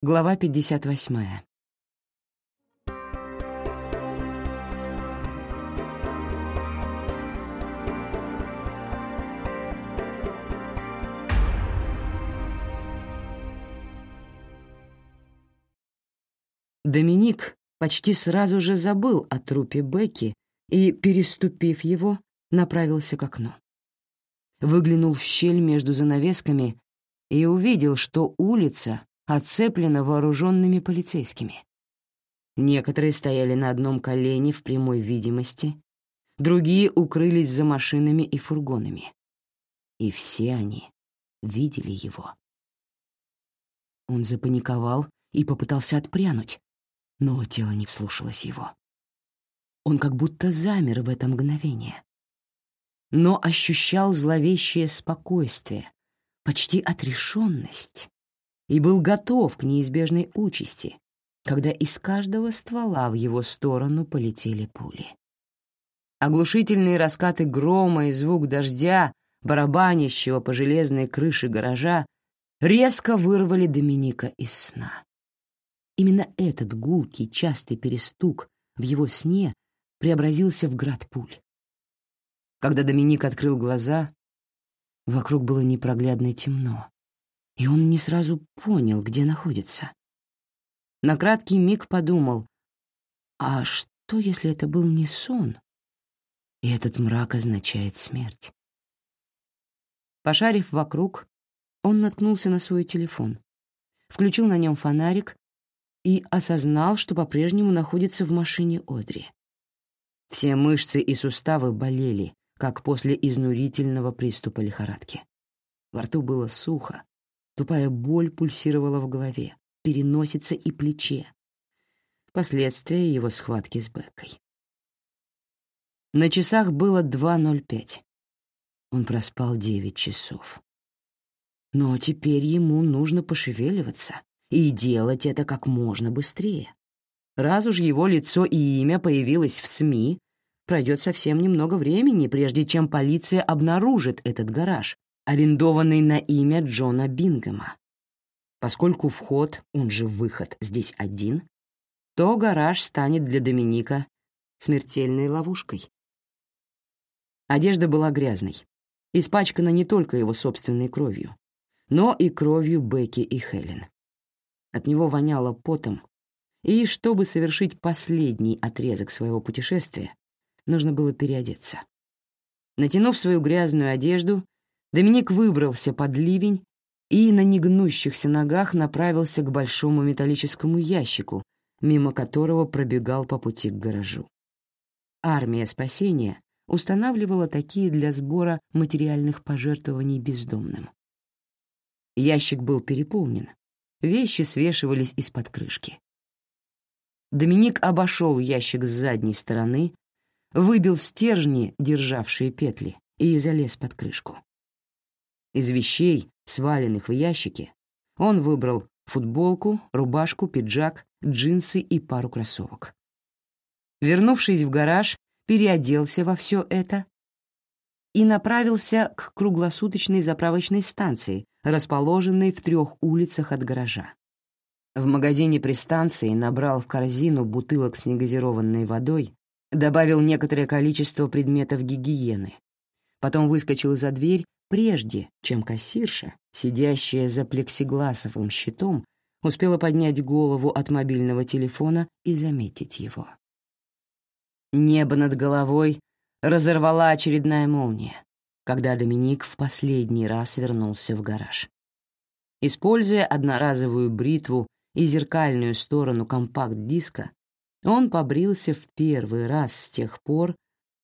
Глава 58. Доминик почти сразу же забыл о трупе Бекки и, переступив его, направился к окну. Выглянул в щель между занавесками и увидел, что улица оцеплена вооруженными полицейскими. Некоторые стояли на одном колене в прямой видимости, другие укрылись за машинами и фургонами. И все они видели его. Он запаниковал и попытался отпрянуть, но тело не слушалось его. Он как будто замер в это мгновение. Но ощущал зловещее спокойствие, почти отрешенность, и был готов к неизбежной участи, когда из каждого ствола в его сторону полетели пули. Оглушительные раскаты грома и звук дождя, барабанящего по железной крыше гаража, резко вырвали Доминика из сна. Именно этот гулкий, частый перестук в его сне преобразился в град пуль. Когда Доминик открыл глаза, вокруг было непроглядно темно, и он не сразу понял, где находится. На краткий миг подумал, а что, если это был не сон, и этот мрак означает смерть? Пошарив вокруг, он наткнулся на свой телефон, включил на нем фонарик и осознал, что по-прежнему находится в машине Одри. Все мышцы и суставы болели, как после изнурительного приступа лихорадки. Во рту было сухо, тупая боль пульсировала в голове, переносице и плече. Последствия его схватки с Беккой. На часах было 2.05. Он проспал 9 часов. Но теперь ему нужно пошевеливаться, и делать это как можно быстрее. Раз уж его лицо и имя появилось в СМИ, пройдет совсем немного времени, прежде чем полиция обнаружит этот гараж, арендованный на имя Джона Бингема. Поскольку вход, он же выход, здесь один, то гараж станет для Доминика смертельной ловушкой. Одежда была грязной, испачкана не только его собственной кровью, но и кровью Бекки и Хелен. От него воняло потом, и чтобы совершить последний отрезок своего путешествия, нужно было переодеться. Натянув свою грязную одежду, Доминик выбрался под ливень и на негнущихся ногах направился к большому металлическому ящику, мимо которого пробегал по пути к гаражу. Армия спасения устанавливала такие для сбора материальных пожертвований бездомным. Ящик был переполнен, Вещи свешивались из-под крышки. Доминик обошел ящик с задней стороны, выбил стержни, державшие петли, и залез под крышку. Из вещей, сваленных в ящике, он выбрал футболку, рубашку, пиджак, джинсы и пару кроссовок. Вернувшись в гараж, переоделся во все это и направился к круглосуточной заправочной станции, расположенной в трех улицах от гаража. В магазине при станции набрал в корзину бутылок с негазированной водой, добавил некоторое количество предметов гигиены. Потом выскочил за дверь, прежде чем кассирша, сидящая за плексигласовым щитом, успела поднять голову от мобильного телефона и заметить его. Небо над головой разорвала очередная молния, когда Доминик в последний раз вернулся в гараж. Используя одноразовую бритву и зеркальную сторону компакт-диска, он побрился в первый раз с тех пор,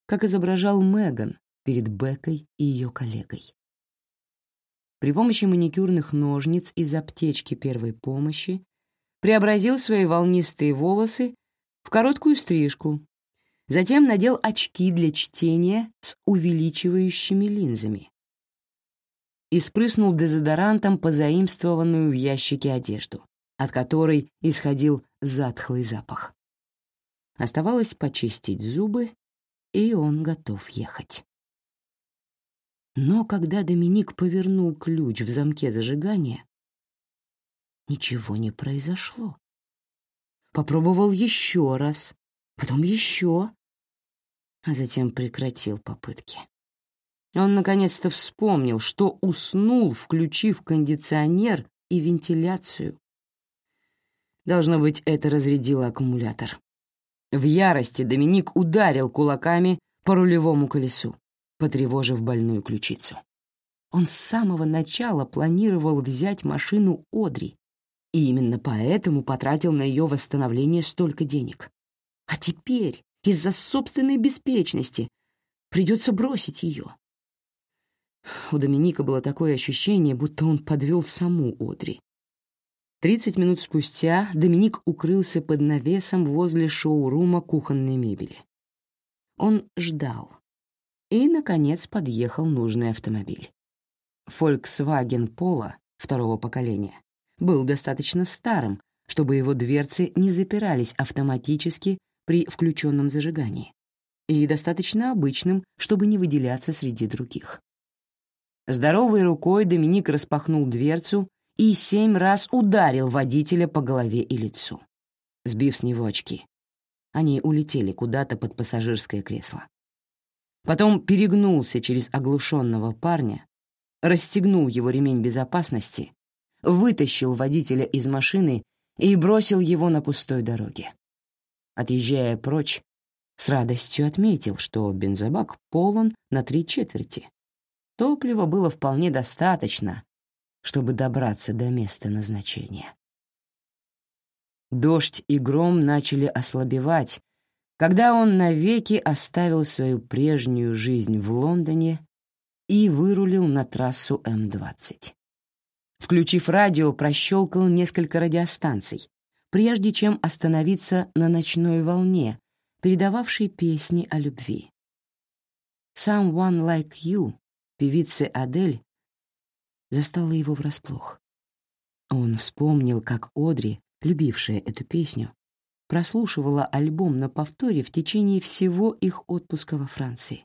как изображал Меган перед Бекой и ее коллегой. При помощи маникюрных ножниц из аптечки первой помощи преобразил свои волнистые волосы в короткую стрижку Затем надел очки для чтения с увеличивающими линзами и спрыснул дезодорантом позаимствованную в ящике одежду, от которой исходил затхлый запах. Оставалось почистить зубы, и он готов ехать. Но когда Доминик повернул ключ в замке зажигания, ничего не произошло. Попробовал еще раз, потом еще, а затем прекратил попытки. Он наконец-то вспомнил, что уснул, включив кондиционер и вентиляцию. Должно быть, это разрядило аккумулятор. В ярости Доминик ударил кулаками по рулевому колесу, потревожив больную ключицу. Он с самого начала планировал взять машину Одри, и именно поэтому потратил на ее восстановление столько денег. А теперь, из-за собственной беспечности, придется бросить ее. У Доминика было такое ощущение, будто он подвел саму Одри. Тридцать минут спустя Доминик укрылся под навесом возле шоурума кухонной мебели. Он ждал. И, наконец, подъехал нужный автомобиль. Volkswagen Polo второго поколения был достаточно старым, чтобы его дверцы не запирались автоматически при включенном зажигании, и достаточно обычным, чтобы не выделяться среди других. Здоровой рукой Доминик распахнул дверцу и семь раз ударил водителя по голове и лицу, сбив с него очки. Они улетели куда-то под пассажирское кресло. Потом перегнулся через оглушенного парня, расстегнул его ремень безопасности, вытащил водителя из машины и бросил его на пустой дороге. Отъезжая прочь, с радостью отметил, что бензобак полон на три четверти, Топлива было вполне достаточно, чтобы добраться до места назначения. Дождь и гром начали ослабевать, когда он навеки оставил свою прежнюю жизнь в Лондоне и вырулил на трассу М-20. Включив радио, прощелкал несколько радиостанций, прежде чем остановиться на ночной волне, передававшей песни о любви. «Someone Like You» певицы Адель застала его врасплох. Он вспомнил, как Одри, любившая эту песню, прослушивала альбом на повторе в течение всего их отпуска во Франции.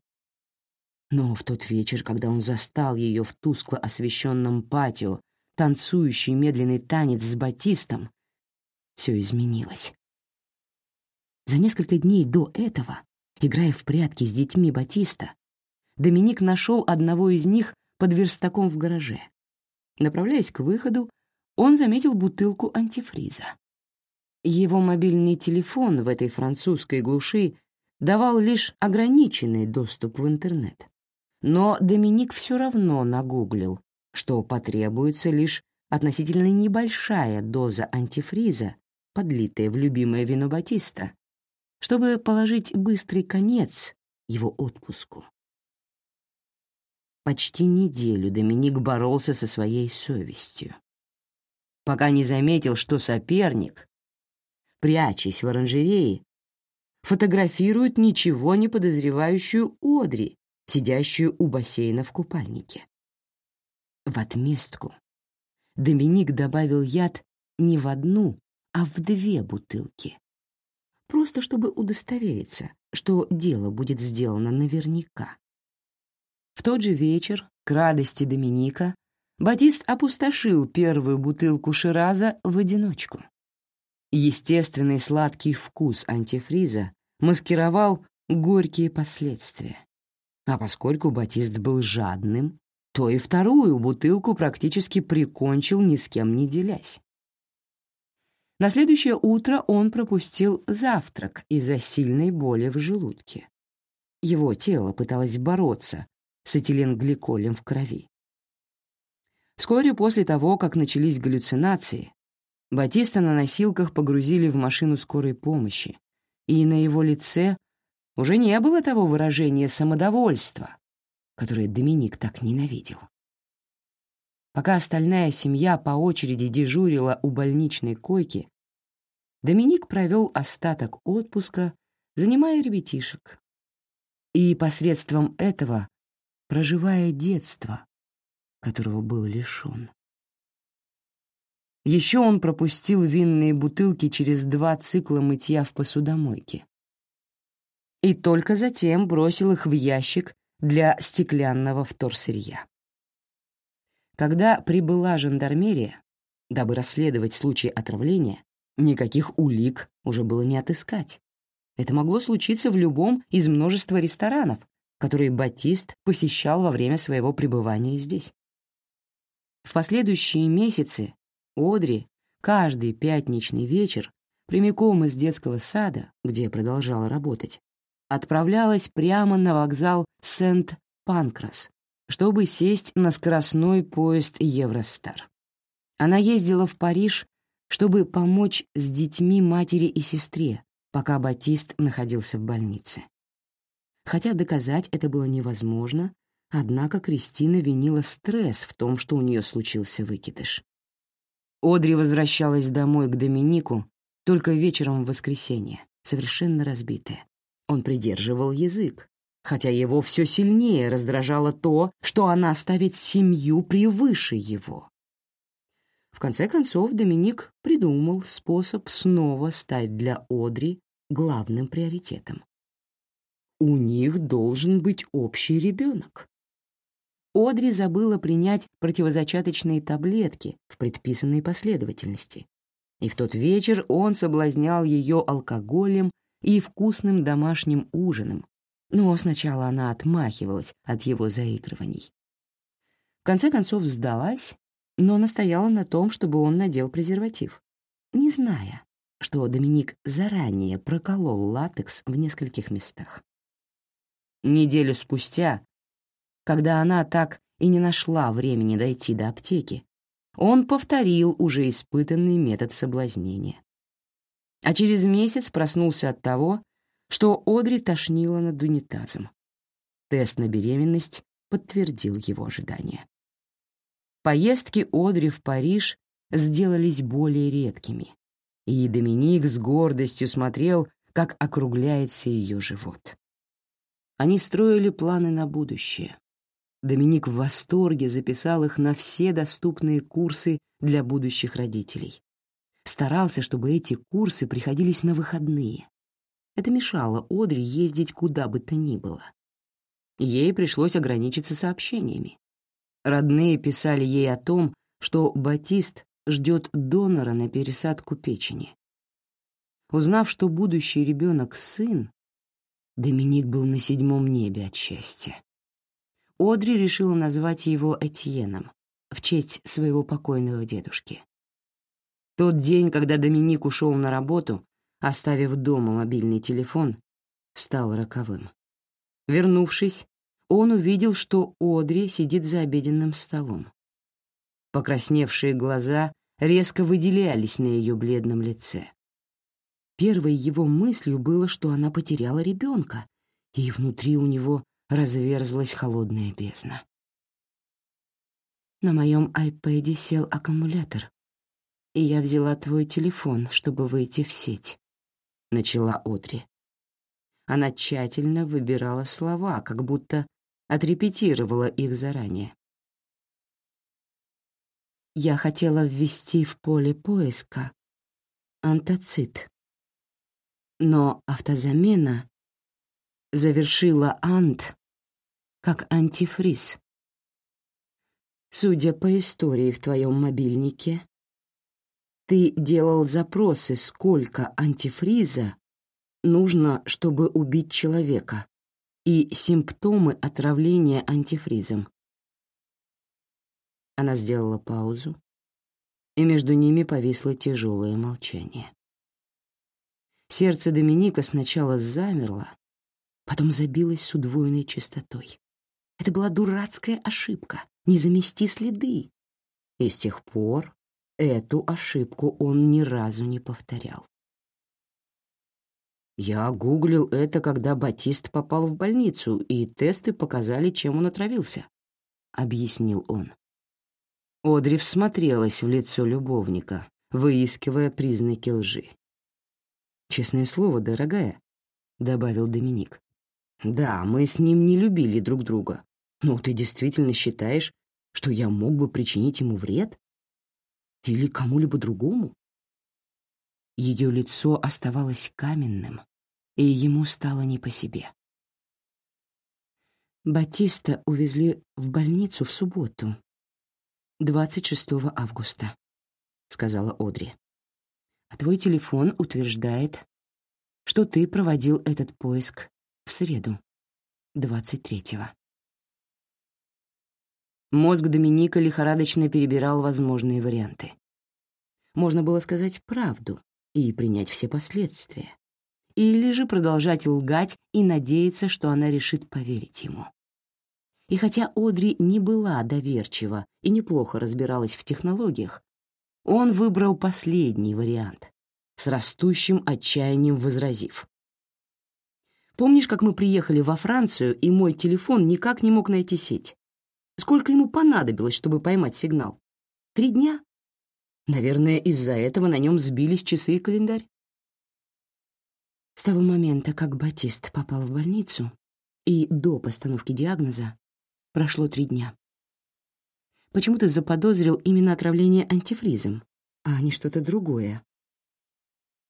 Но в тот вечер, когда он застал ее в тускло освещенном патио, танцующий медленный танец с Батистом, все изменилось. За несколько дней до этого, играя в прятки с детьми Батиста, Доминик нашел одного из них под верстаком в гараже. Направляясь к выходу, он заметил бутылку антифриза. Его мобильный телефон в этой французской глуши давал лишь ограниченный доступ в интернет. Но Доминик все равно нагуглил, что потребуется лишь относительно небольшая доза антифриза, подлитая в любимое вино Батиста, чтобы положить быстрый конец его отпуску. Почти неделю Доминик боролся со своей совестью, пока не заметил, что соперник, прячась в оранжерее, фотографирует ничего не подозревающую Одри, сидящую у бассейна в купальнике. В отместку Доминик добавил яд не в одну, а в две бутылки. Просто чтобы удостовериться, что дело будет сделано наверняка. В тот же вечер, к радости Доминика, Батист опустошил первую бутылку Шираза в одиночку. Естественный сладкий вкус антифриза маскировал горькие последствия. А поскольку Батист был жадным, то и вторую бутылку практически прикончил, ни с кем не делясь. На следующее утро он пропустил завтрак из-за сильной боли в желудке. Его тело пыталось бороться с этиленгликолем в крови. Вскоре после того, как начались галлюцинации, Батиста на носилках погрузили в машину скорой помощи, и на его лице уже не было того выражения самодовольства, которое Доминик так ненавидел. Пока остальная семья по очереди дежурила у больничной койки, Доминик провел остаток отпуска, занимая ребятишек. И посредством этого проживая детство, которого был лишен. Еще он пропустил винные бутылки через два цикла мытья в посудомойке. И только затем бросил их в ящик для стеклянного вторсырья. Когда прибыла жандармерия, Дабы расследовать случай отравления, никаких улик уже было не отыскать. Это могло случиться в любом из множества ресторанов, которые Батист посещал во время своего пребывания здесь. В последующие месяцы Одри каждый пятничный вечер прямиком из детского сада, где продолжала работать, отправлялась прямо на вокзал Сент-Панкрас, чтобы сесть на скоростной поезд Евростар. Она ездила в Париж, чтобы помочь с детьми матери и сестре, пока Батист находился в больнице. Хотя доказать это было невозможно, однако Кристина винила стресс в том, что у нее случился выкидыш. Одри возвращалась домой к Доминику только вечером в воскресенье, совершенно разбитая. Он придерживал язык, хотя его все сильнее раздражало то, что она ставит семью превыше его. В конце концов, Доминик придумал способ снова стать для Одри главным приоритетом. У них должен быть общий ребенок. Одри забыла принять противозачаточные таблетки в предписанной последовательности. И в тот вечер он соблазнял ее алкоголем и вкусным домашним ужином, но сначала она отмахивалась от его заигрываний. В конце концов сдалась, но настояла на том, чтобы он надел презерватив, не зная, что Доминик заранее проколол латекс в нескольких местах. Неделю спустя, когда она так и не нашла времени дойти до аптеки, он повторил уже испытанный метод соблазнения а через месяц проснулся от того, что Одри тошнило над унитазом. Тест на беременность подтвердил его ожидания. Поездки Одри в Париж сделались более редкими, и Доминик с гордостью смотрел, как округляется ее живот. Они строили планы на будущее. Доминик в восторге записал их на все доступные курсы для будущих родителей старался, чтобы эти курсы приходились на выходные. Это мешало Одри ездить куда бы то ни было. Ей пришлось ограничиться сообщениями. Родные писали ей о том, что Батист ждет донора на пересадку печени. Узнав, что будущий ребенок — сын, Доминик был на седьмом небе от счастья. Одри решила назвать его Этьеном в честь своего покойного дедушки. Тот день, когда Доминик ушел на работу, оставив дома мобильный телефон, стал роковым. Вернувшись, он увидел, что Одри сидит за обеденным столом. Покрасневшие глаза резко выделялись на ее бледном лице. Первой его мыслью было, что она потеряла ребенка, и внутри у него разверзлась холодная бездна. На моем айпэде сел аккумулятор, и я взяла твой телефон, чтобы выйти в сеть», — начала Одри. Она тщательно выбирала слова, как будто отрепетировала их заранее. Я хотела ввести в поле поиска антацит, но автозамена завершила ант как антифриз. Судя по истории в твоем мобильнике, ты делал запросы, сколько антифриза нужно, чтобы убить человека, и симптомы отравления антифризом. Она сделала паузу, и между ними повисло тяжелое молчание. Сердце Доминика сначала замерло, потом забилось с удвоенной частотой. Это была дурацкая ошибка, не замести следы. И с тех пор Эту ошибку он ни разу не повторял. Я гуглил это, когда Батист попал в больницу, и тесты показали, чем он отравился, — объяснил он. Одри всмотрелась в лицо любовника, выискивая признаки лжи. «Честное слово, дорогая», — добавил Доминик. «Да, мы с ним не любили друг друга, но ты действительно считаешь, что я мог бы причинить ему вред?» Или кому-либо другому? Ее лицо оставалось каменным, и ему стало не по себе. Батиста увезли в больницу в субботу, 26 августа. сказала Одри. «А твой телефон утверждает, что ты проводил этот поиск в среду, 23-го». Мозг Доминика лихорадочно перебирал возможные варианты. Можно было сказать правду и принять все последствия. Или же продолжать лгать и надеяться, что она решит поверить ему. И хотя Одри не была доверчива и неплохо разбиралась в технологиях, он выбрал последний вариант, с растущим отчаянием возразив. «Помнишь, как мы приехали во Францию, и мой телефон никак не мог найти сеть? Сколько ему понадобилось, чтобы поймать сигнал? Три дня? Наверное, из-за этого на нем сбились часы и календарь. С того момента, как Батист попал в больницу, и до постановки диагноза, прошло три дня. Почему ты заподозрил именно отравление антифризом, а не что-то другое?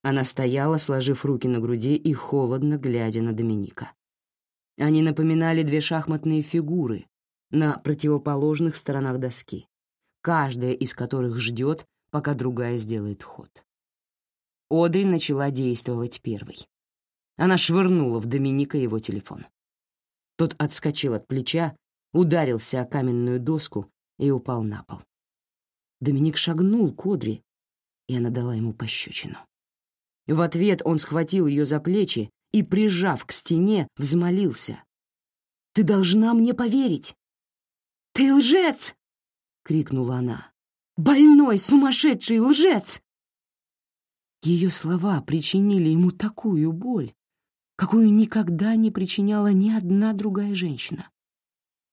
Она стояла, сложив руки на груди и холодно глядя на Доминика. Они напоминали две шахматные фигуры на противоположных сторонах доски, каждая из которых ждет, пока другая сделает ход. Одри начала действовать первой. Она швырнула в Доминика его телефон. Тот отскочил от плеча, ударился о каменную доску и упал на пол. Доминик шагнул к Одри, и она дала ему пощечину. В ответ он схватил ее за плечи и, прижав к стене, взмолился. «Ты должна мне поверить!» «Ты лжец!» — крикнула она. «Больной, сумасшедший лжец!» Ее слова причинили ему такую боль, какую никогда не причиняла ни одна другая женщина.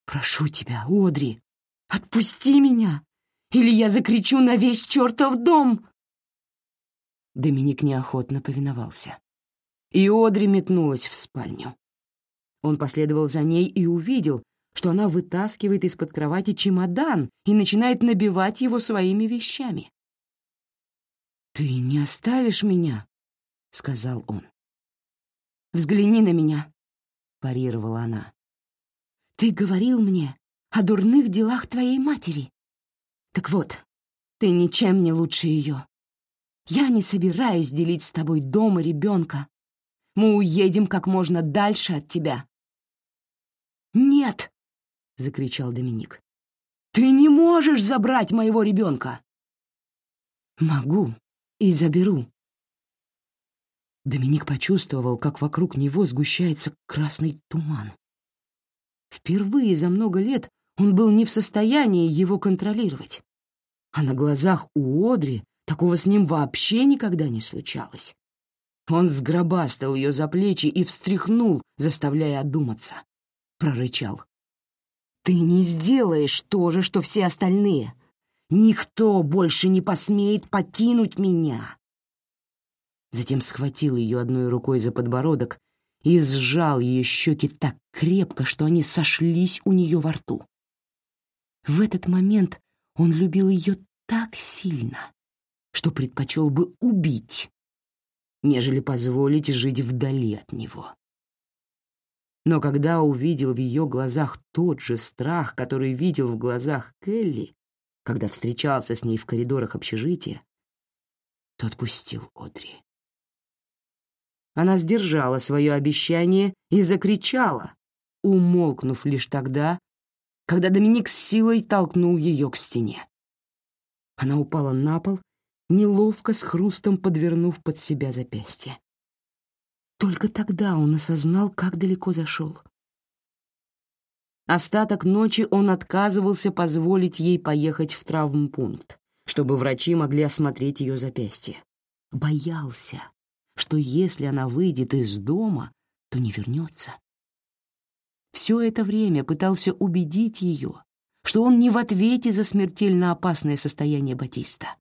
«Прошу тебя, Одри, отпусти меня, или я закричу на весь чертов дом!» Доминик неохотно повиновался. И Одри метнулась в спальню. Он последовал за ней и увидел, что она вытаскивает из-под кровати чемодан и начинает набивать его своими вещами. «Ты не оставишь меня?» — сказал он. «Взгляни на меня», — парировала она. «Ты говорил мне о дурных делах твоей матери. Так вот, ты ничем не лучше ее. Я не собираюсь делить с тобой дом и ребенка. Мы уедем как можно дальше от тебя». «Нет!» — закричал Доминик. «Ты не можешь забрать моего ребенка!» «Могу и заберу». Доминик почувствовал, как вокруг него сгущается красный туман. Впервые за много лет он был не в состоянии его контролировать. А на глазах у Одри такого с ним вообще никогда не случалось. Он сгробастал ее за плечи и встряхнул, заставляя одуматься. Прорычал. Ты не сделаешь то же, что все остальные. Никто больше не посмеет покинуть меня. Затем схватил ее одной рукой за подбородок и сжал ее щеки так крепко, что они сошлись у нее во рту. В этот момент он любил ее так сильно, что предпочел бы убить, нежели позволить жить вдали от него. Но когда увидел в ее глазах тот же страх, который видел в глазах Келли, когда встречался с ней в коридорах общежития, то отпустил Одри. Она сдержала свое обещание и закричала, умолкнув лишь тогда, когда Доминик с силой толкнул ее к стене. Она упала на пол, неловко с хрустом подвернув под себя запястье. Только тогда он осознал, как далеко зашел. Остаток ночи он отказывался позволить ей поехать в травмпункт, чтобы врачи могли осмотреть ее запястье. Боялся, что если она выйдет из дома, то не вернется. Все это время пытался убедить ее, что он не в ответе за смертельно опасное состояние Батиста.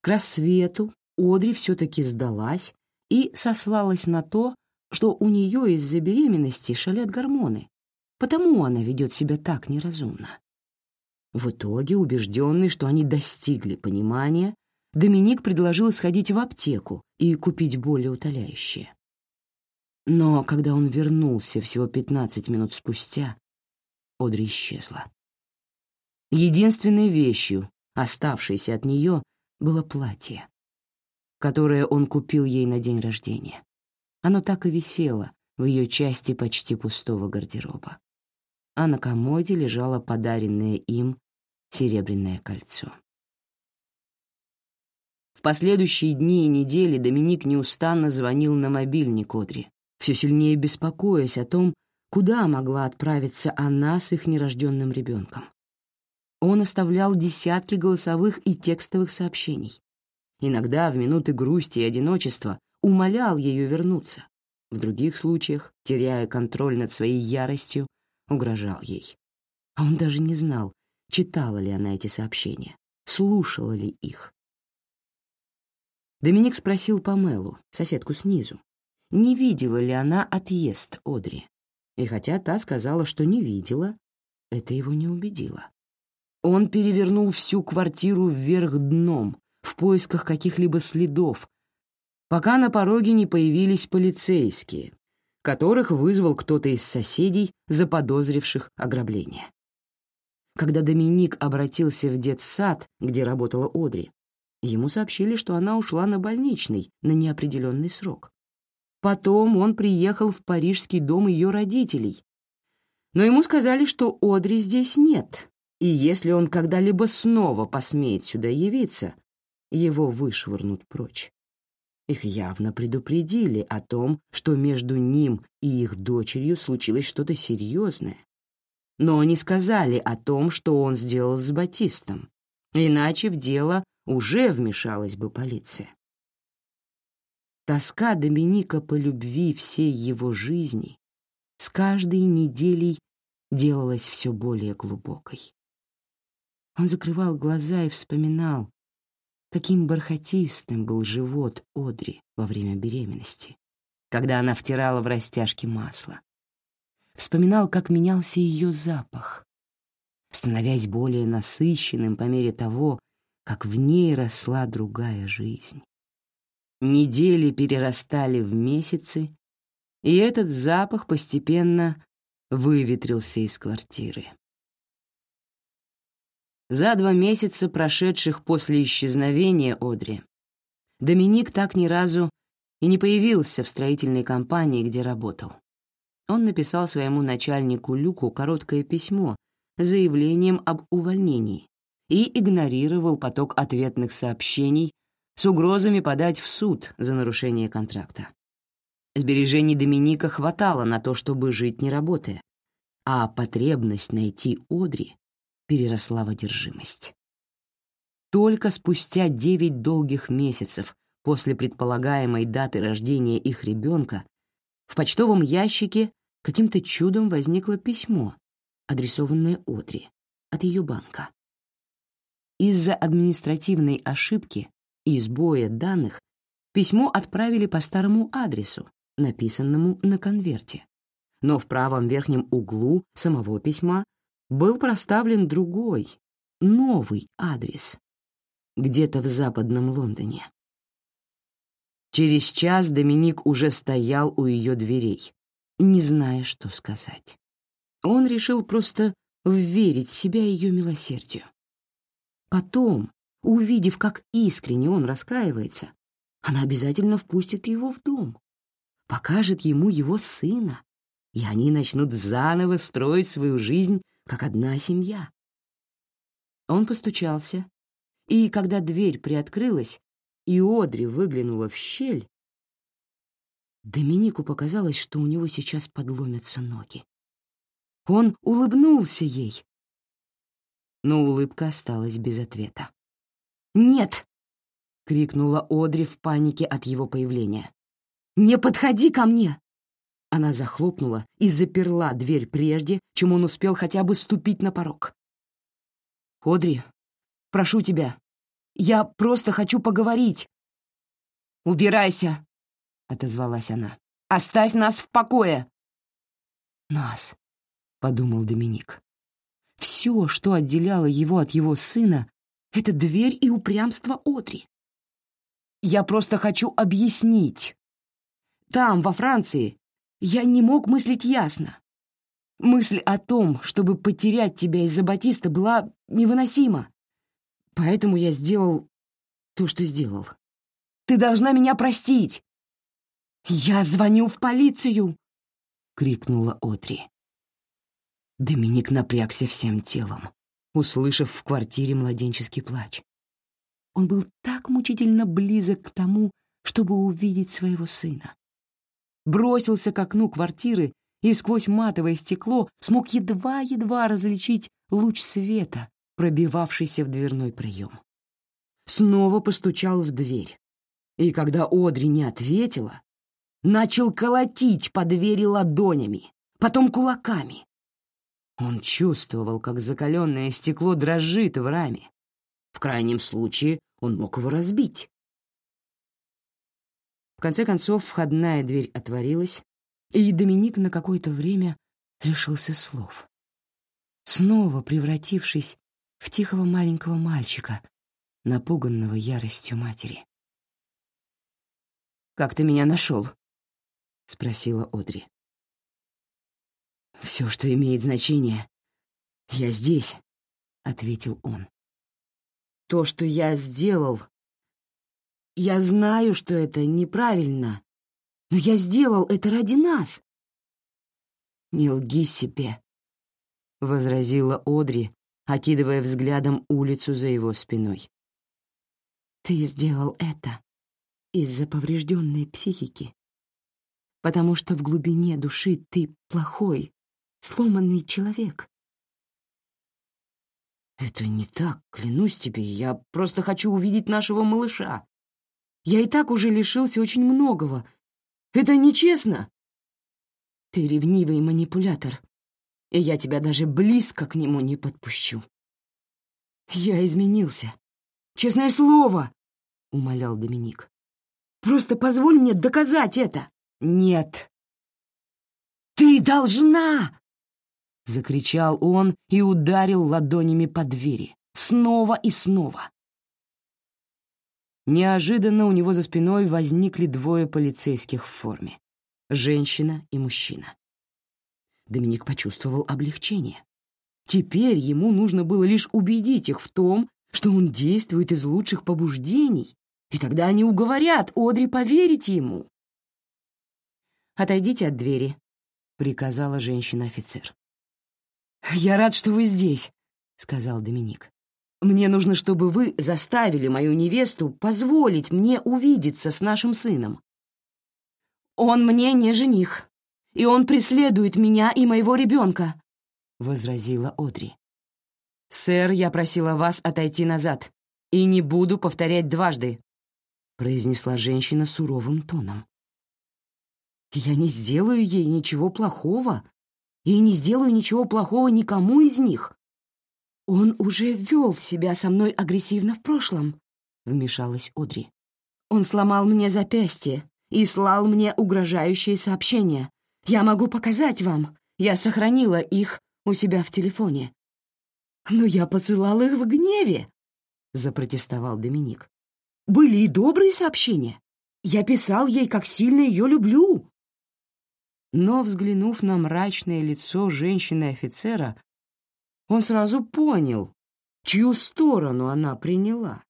К рассвету Одри все-таки сдалась и сослалась на то, что у нее из-за беременности шалят гормоны, потому она ведет себя так неразумно. В итоге, убежденный, что они достигли понимания, Доминик предложил сходить в аптеку и купить более утоляющее. Но когда он вернулся всего 15 минут спустя, Одри исчезла. Единственной вещью, оставшееся от нее, было платье, которое он купил ей на день рождения. Оно так и висело в ее части почти пустого гардероба. А на комоде лежало подаренное им серебряное кольцо. В последующие дни и недели Доминик неустанно звонил на мобильник Одри, все сильнее беспокоясь о том, куда могла отправиться она с их нерожденным ребенком. Он оставлял десятки голосовых и текстовых сообщений. Иногда, в минуты грусти и одиночества, умолял ее вернуться. В других случаях, теряя контроль над своей яростью, угрожал ей. А он даже не знал, читала ли она эти сообщения, слушала ли их. Доминик спросил Памелу, соседку снизу, не видела ли она отъезд Одри. И хотя та сказала, что не видела, это его не убедило. Он перевернул всю квартиру вверх дном в поисках каких-либо следов, пока на пороге не появились полицейские, которых вызвал кто-то из соседей, заподозривших ограбление. Когда Доминик обратился в детсад, где работала Одри, ему сообщили, что она ушла на больничный на неопределенный срок. Потом он приехал в парижский дом ее родителей. Но ему сказали, что Одри здесь нет, и если он когда-либо снова посмеет сюда явиться, его вышвырнут прочь. Их явно предупредили о том, что между ним и их дочерью случилось что-то серьезное. Но не сказали о том, что он сделал с Батистом, иначе в дело уже вмешалась бы полиция. Тоска Доминика по любви всей его жизни с каждой неделей делалась все более глубокой. Он закрывал глаза и вспоминал, каким бархатистым был живот Одри во время беременности, когда она втирала в растяжки масло. Вспоминал, как менялся ее запах, становясь более насыщенным по мере того, как в ней росла другая жизнь. Недели перерастали в месяцы, и этот запах постепенно выветрился из квартиры. За два месяца, прошедших после исчезновения Одри, Доминик так ни разу и не появился в строительной компании, где работал. Он написал своему начальнику Люку короткое письмо с заявлением об увольнении и игнорировал поток ответных сообщений с угрозами подать в суд за нарушение контракта. Сбережений Доминика хватало на то, чтобы жить не работая, а потребность найти Одри переросла в одержимость. Только спустя девять долгих месяцев после предполагаемой даты рождения их ребенка в почтовом ящике каким-то чудом возникло письмо, адресованное Одри, от ее банка. Из-за административной ошибки и сбоя данных письмо отправили по старому адресу, написанному на конверте. Но в правом верхнем углу самого письма был проставлен другой, новый адрес, где-то в западном Лондоне. Через час Доминик уже стоял у ее дверей, не зная, что сказать. Он решил просто вверить себя ее милосердию. Потом, Увидев, как искренне он раскаивается, она обязательно впустит его в дом, покажет ему его сына, и они начнут заново строить свою жизнь как одна семья. Он постучался, и когда дверь приоткрылась, и Одри выглянула в щель, Доминику показалось, что у него сейчас подломятся ноги. Он улыбнулся ей, но улыбка осталась без ответа. «Нет!» — крикнула Одри в панике от его появления. «Не подходи ко мне!» Она захлопнула и заперла дверь прежде, чем он успел хотя бы ступить на порог. «Одри, прошу тебя, я просто хочу поговорить!» «Убирайся!» — отозвалась она. «Оставь нас в покое!» «Нас», — подумал Доминик. Все, что отделяло его от его сына, это дверь и упрямство Одри. Я просто хочу объяснить. Там, во Франции, я не мог мыслить ясно. Мысль о том, чтобы потерять тебя из-за Батиста, была невыносима. Поэтому я сделал то, что сделал. Ты должна меня простить!» «Я звоню в полицию!» — крикнула Отри. Доминик напрягся всем телом, услышав в квартире младенческий плач. Он был так мучительно близок к тому, чтобы увидеть своего сына. Бросился к окну квартиры и сквозь матовое стекло смог едва-едва различить луч света, пробивавшийся в дверной проем. Снова постучал в дверь, и когда Одри не ответила, начал колотить по двери ладонями, потом кулаками. Он чувствовал, как закаленное стекло дрожит в раме. В крайнем случае он мог его разбить. Конце концов, входная дверь отворилась, и Доминик на какое-то время лишился слов, снова превратившись в тихого маленького мальчика, напуганного яростью матери. «Как ты меня нашел?» — спросила Одри. «Все, что имеет значение. Я здесь», — ответил он. «То, что я сделал, я знаю, что это неправильно, но я сделал это ради нас». «Не лги себе», — возразила Одри, окидывая взглядом улицу за его спиной. «Ты сделал это из-за поврежденной психики, потому что в глубине души ты плохой, сломанный человек». «Это не так, клянусь тебе, я просто хочу увидеть нашего малыша. Я и так уже лишился очень многого. Это нечестно!» «Ты ревнивый манипулятор, и я тебя даже близко к нему не подпущу». «Я изменился. Честное слово!» — умолял Доминик. «Просто позволь мне доказать это!» «Нет!» «Ты должна!» — закричал он и ударил ладонями по двери. Снова и снова. Неожиданно у него за спиной возникли двое полицейских в форме — женщина и мужчина. Доминик почувствовал облегчение. Теперь ему нужно было лишь убедить их в том, что он действует из лучших побуждений, и тогда они уговорят Одри поверить ему. «Отойдите от двери», — приказала женщина-офицер. «Я рад, что вы здесь», — сказал Доминик. Мне нужно, чтобы вы заставили мою невесту позволить мне увидеться с нашим сыном. Он мне не жених, и он преследует меня и моего ребенка», — возразила Одри. «Сэр, я просила вас отойти назад, и не буду повторять дважды», — произнесла женщина суровым тоном. «Я не сделаю ей ничего плохого, и не сделаю ничего плохого никому из них», «Он уже вел себя со мной агрессивно в прошлом», — вмешалась Одри. «Он сломал мне запястье и слал мне угрожающие сообщения. Я могу показать вам. Я сохранила их у себя в телефоне». «Но я посылал их в гневе», — запротестовал Доминик. «Были и добрые сообщения. Я писал ей, как сильно ее люблю». Но, взглянув на мрачное лицо женщины-офицера, он сразу понял, чью сторону она приняла,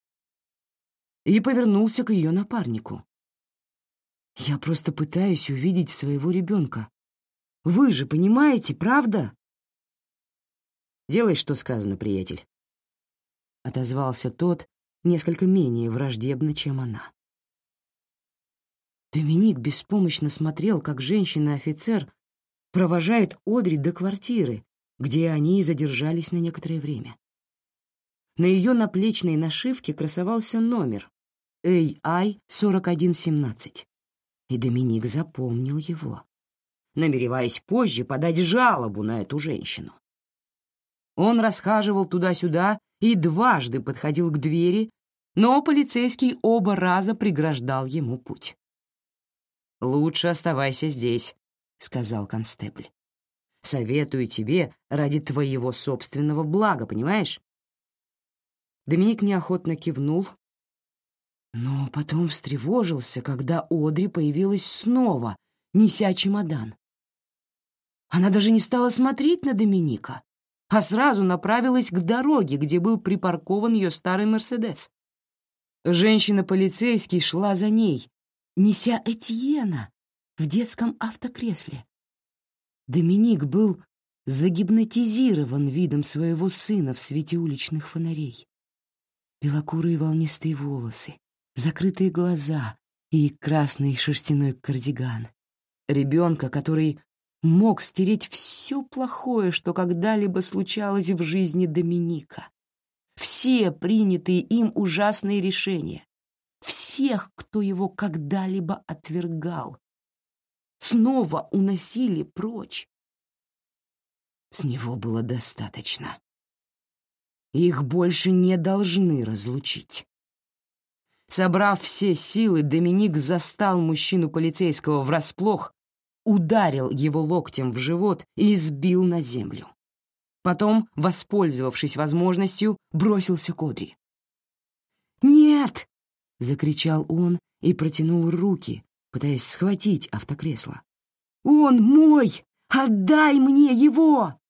и повернулся к ее напарнику. «Я просто пытаюсь увидеть своего ребенка. Вы же понимаете, правда?» «Делай, что сказано, приятель», — отозвался тот несколько менее враждебно, чем она. Доминик беспомощно смотрел, как женщина-офицер провожает Одри до квартиры, где они и задержались на некоторое время. На ее наплечной нашивке красовался номер AI-4117, и Доминик запомнил его, намереваясь позже подать жалобу на эту женщину. Он расхаживал туда-сюда и дважды подходил к двери, но полицейский оба раза преграждал ему путь. «Лучше оставайся здесь», — сказал констебль. Советую тебе ради твоего собственного блага, понимаешь?» Доминик неохотно кивнул, но потом встревожился, когда Одри появилась снова, неся чемодан. Она даже не стала смотреть на Доминика, а сразу направилась к дороге, где был припаркован ее старый «Мерседес». Женщина-полицейский шла за ней, неся Этьена в детском автокресле. Доминик был загипнотизирован видом своего сына в свете уличных фонарей. Белокурые волнистые волосы, закрытые глаза и красный шерстяной кардиган. Ребенка, который мог стереть все плохое, что когда-либо случалось в жизни Доминика. Все принятые им ужасные решения. Всех, кто его когда-либо отвергал. Снова уносили прочь. С него было достаточно. Их больше не должны разлучить. Собрав все силы, Доминик застал мужчину полицейского врасплох, ударил его локтем в живот и сбил на землю. Потом, воспользовавшись возможностью, бросился к Одри. «Нет!» — закричал он и протянул руки, пытаясь схватить автокресло. «Он мой! Отдай мне его!»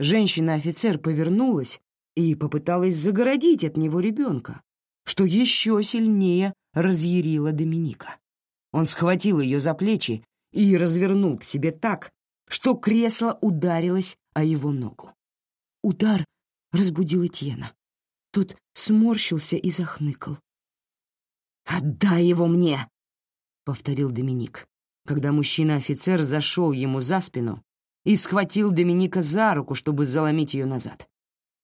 Женщина-офицер повернулась и попыталась загородить от него ребенка, что еще сильнее разъярило Доминика. Он схватил ее за плечи и развернул к себе так, что кресло ударилось о его ногу. Удар разбудил Этьена. Тот сморщился и захныкал. «Отдай его мне!» — повторил Доминик, когда мужчина-офицер зашел ему за спину и схватил Доминика за руку, чтобы заломить ее назад.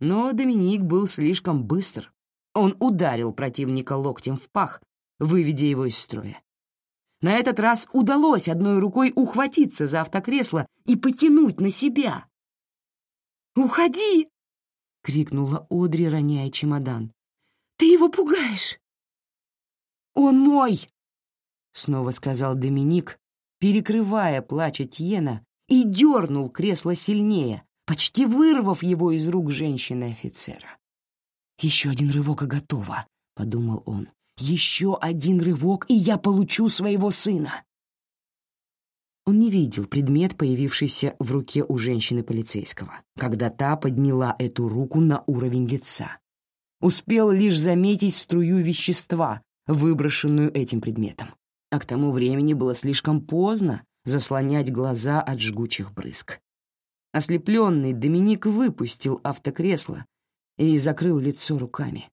Но Доминик был слишком быстр. Он ударил противника локтем в пах, выведя его из строя. На этот раз удалось одной рукой ухватиться за автокресло и потянуть на себя. «Уходи!» — крикнула Одри, роняя чемодан. «Ты его пугаешь!» «Он мой!» — снова сказал Доминик, перекрывая плач Этьена и дернул кресло сильнее, почти вырвав его из рук женщины-офицера. «Еще один рывок и готово», — подумал он. «Еще один рывок, и я получу своего сына». Он не видел предмет, появившийся в руке у женщины-полицейского, когда та подняла эту руку на уровень лица. Успел лишь заметить струю вещества, выброшенную этим предметом. А к тому времени было слишком поздно, заслонять глаза от жгучих брызг. Ослепленный Доминик выпустил автокресло и закрыл лицо руками.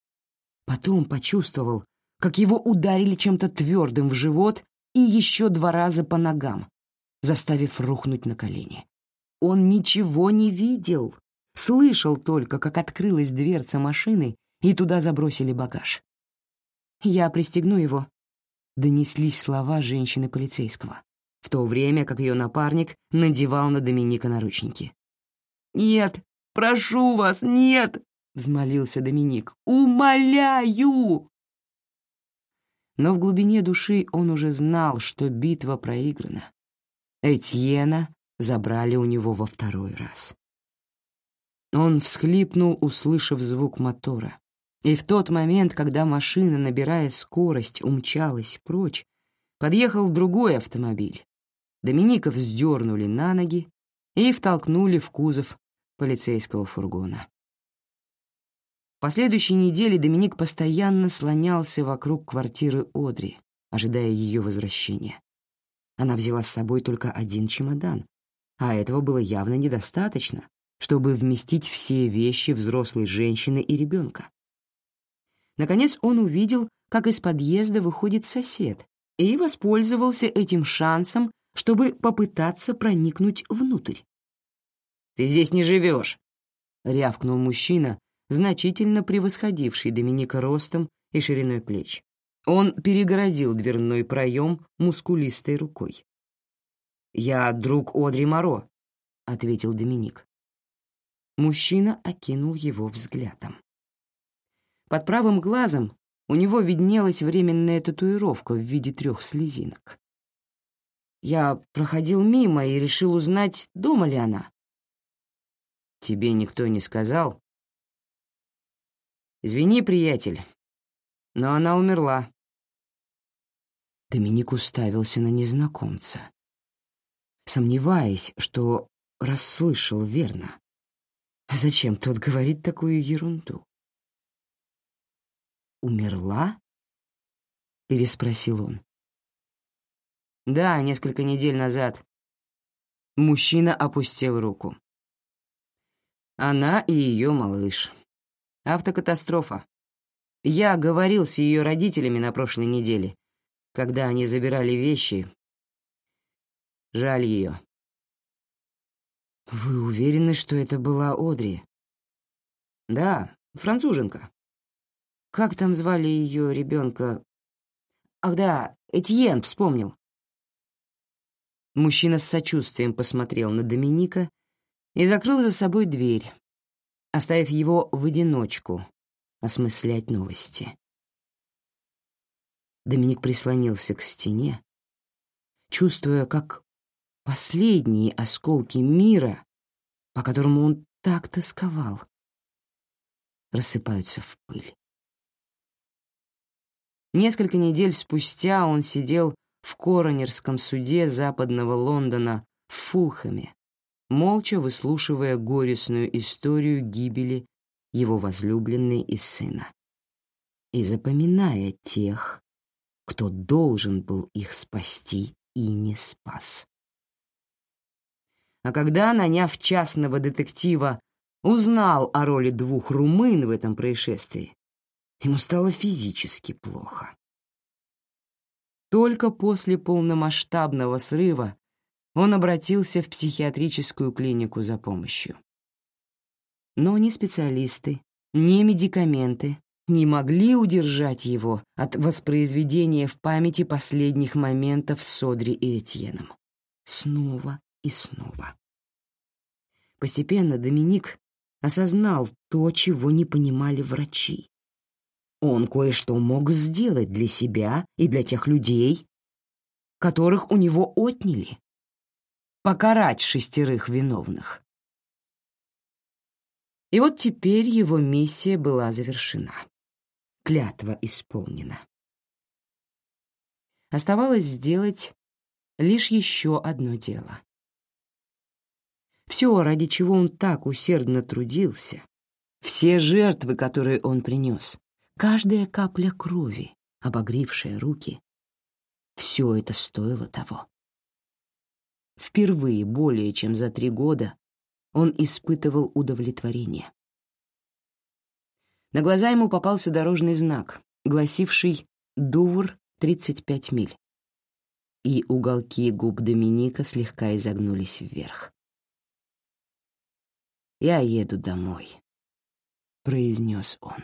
Потом почувствовал, как его ударили чем-то твердым в живот и еще два раза по ногам, заставив рухнуть на колени. Он ничего не видел, слышал только, как открылась дверца машины, и туда забросили багаж. «Я пристегну его», — донеслись слова женщины-полицейского в то время как ее напарник надевал на Доминика наручники. «Нет, прошу вас, нет!» — взмолился Доминик. «Умоляю!» Но в глубине души он уже знал, что битва проиграна. Этьена забрали у него во второй раз. Он всхлипнул, услышав звук мотора. И в тот момент, когда машина, набирая скорость, умчалась прочь, подъехал другой автомобиль, Доминика вздернули на ноги и втолкнули в кузов полицейского фургона. В последующей неделе Доминик постоянно слонялся вокруг квартиры Одри, ожидая ее возвращения. Она взяла с собой только один чемодан, а этого было явно недостаточно, чтобы вместить все вещи взрослой женщины и ребенка. Наконец он увидел, как из подъезда выходит сосед, и воспользовался этим шансом чтобы попытаться проникнуть внутрь. «Ты здесь не живешь», — рявкнул мужчина, значительно превосходивший Доминика ростом и шириной плеч. Он перегородил дверной проем мускулистой рукой. «Я друг Одри Моро», — ответил Доминик. Мужчина окинул его взглядом. Под правым глазом у него виднелась временная татуировка в виде трех слезинок. Я проходил мимо и решил узнать, дома ли она. Тебе никто не сказал? Извини, приятель, но она умерла. Доминик уставился на незнакомца, сомневаясь, что расслышал верно. Зачем тот говорит такую ерунду? «Умерла?» — переспросил он. «Да, несколько недель назад». Мужчина опустил руку. Она и ее малыш. Автокатастрофа. Я говорил с ее родителями на прошлой неделе, когда они забирали вещи. Жаль ее. «Вы уверены, что это была Одри?» «Да, француженка. Как там звали ее ребенка? Ах да, Этьен, вспомнил». Мужчина с сочувствием посмотрел на Доминика и закрыл за собой дверь, оставив его в одиночку осмыслять новости. Доминик прислонился к стене, чувствуя, как последние осколки мира, по которому он так тосковал, рассыпаются в пыль. Несколько недель спустя он сидел в коронерском суде западного Лондона в Фулхэме, молча выслушивая горестную историю гибели его возлюбленной и сына, и запоминая тех, кто должен был их спасти и не спас. А когда, наняв частного детектива, узнал о роли двух румын в этом происшествии, ему стало физически плохо. Только после полномасштабного срыва он обратился в психиатрическую клинику за помощью. Но ни специалисты, ни медикаменты не могли удержать его от воспроизведения в памяти последних моментов с Содри и Этьеном. Снова и снова. Постепенно Доминик осознал то, чего не понимали врачи. Он кое-что мог сделать для себя и для тех людей, которых у него отняли. Покарать шестерых виновных. И вот теперь его миссия была завершена. Клятва исполнена. Оставалось сделать лишь еще одно дело. Все, ради чего он так усердно трудился, все жертвы, которые он принес, каждая капля крови, обогревшая руки, все это стоило того. Впервые более чем за три года он испытывал удовлетворение. На глаза ему попался дорожный знак, гласивший «Дувр, 35 миль». И уголки губ Доминика слегка изогнулись вверх. «Я еду домой», — произнес он.